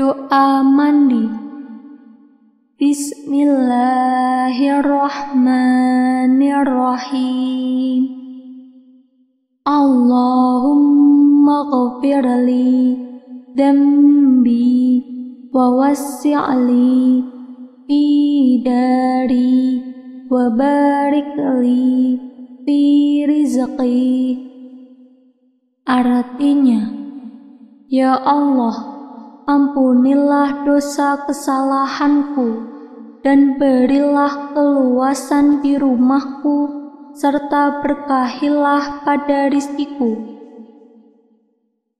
Doa mandi. Bismillahirrahmanirrahim. Allahumma ghafirli dambi wa wassi'li fi dari wa barikli fi rizqi. Artinya, Ya Allah, ampunilah dosa kesalahanku dan berilah keluasan di rumahku serta berkahilah pada rizkiku